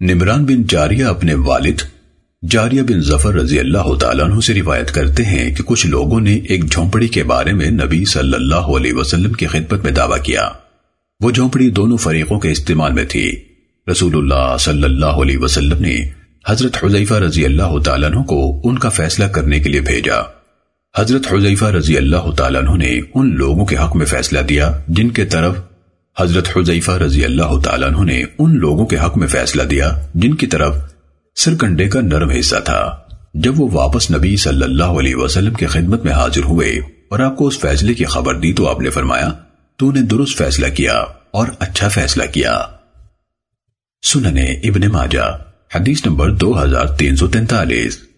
نمران بن جاریہ اپنے والد، جاریہ بن زفر رضی اللہ تعالیٰ عنہ سے روایت کرتے ہیں کہ کچھ لوگوں نے ایک جھونپڑی کے بارے میں نبی صلی اللہ علیہ وسلم کی خدمت میں دعویٰ کیا۔ وہ جھونپڑی دونوں فریقوں کے استعمال میں تھی۔ رسول اللہ صلی اللہ علیہ وسلم نے حضرت حضیفہ رضی اللہ تعالیٰ عنہ کو ان کا فیصلہ کرنے کے لیے بھیجا۔ حضرت حضیفہ رضی اللہ تعالیٰ عنہ نے ان لوگوں کے حق میں فیصلہ دیا جن کے طرف کے حق میں فیصلہ جن حضرت حضیفہ رضی اللہ تعالیٰ عنہ نے ان لوگوں کے حق میں فیصلہ دیا جن کی طرف سرکنڈے کا نرم حصہ تھا۔ جب وہ واپس نبی صلی اللہ علیہ وسلم کی خدمت میں حاضر ہوئے اور آپ کو اس فیصلے کی خبر دی تو آپ نے فرمایا، تو نے درست فیصلہ کیا اور اچھا فیصلہ کیا۔ سننے ابن ماجہ، حدیث نمبر 2343